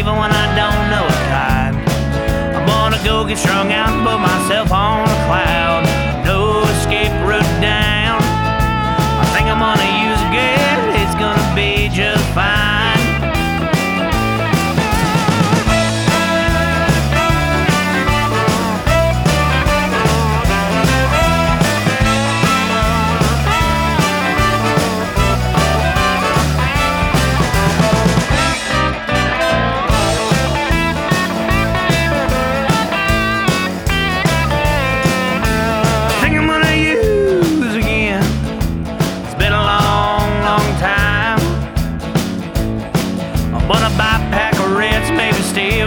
even when I don't know a kind. I'm gonna go get strung out and put myself on a cloud.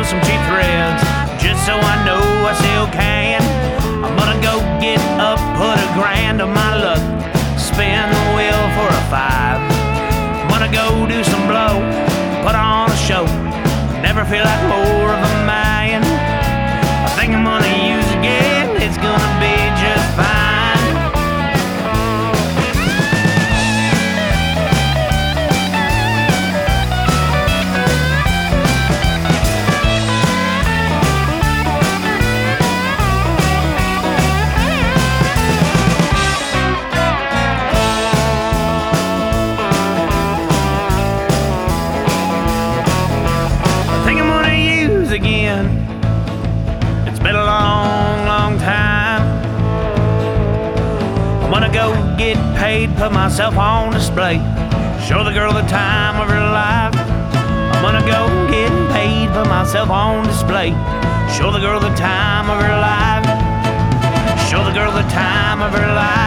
Steal some cheap threads, just so I know I still can. I'm gonna go get up, put a grand on my luck, spin the wheel for a five. I'm gonna go do some blow, put on a show, never feel like more of a get paid, put myself on display, show the girl the time of her life. I'm gonna go get paid, put myself on display, show the girl the time of her life. Show the girl the time of her life.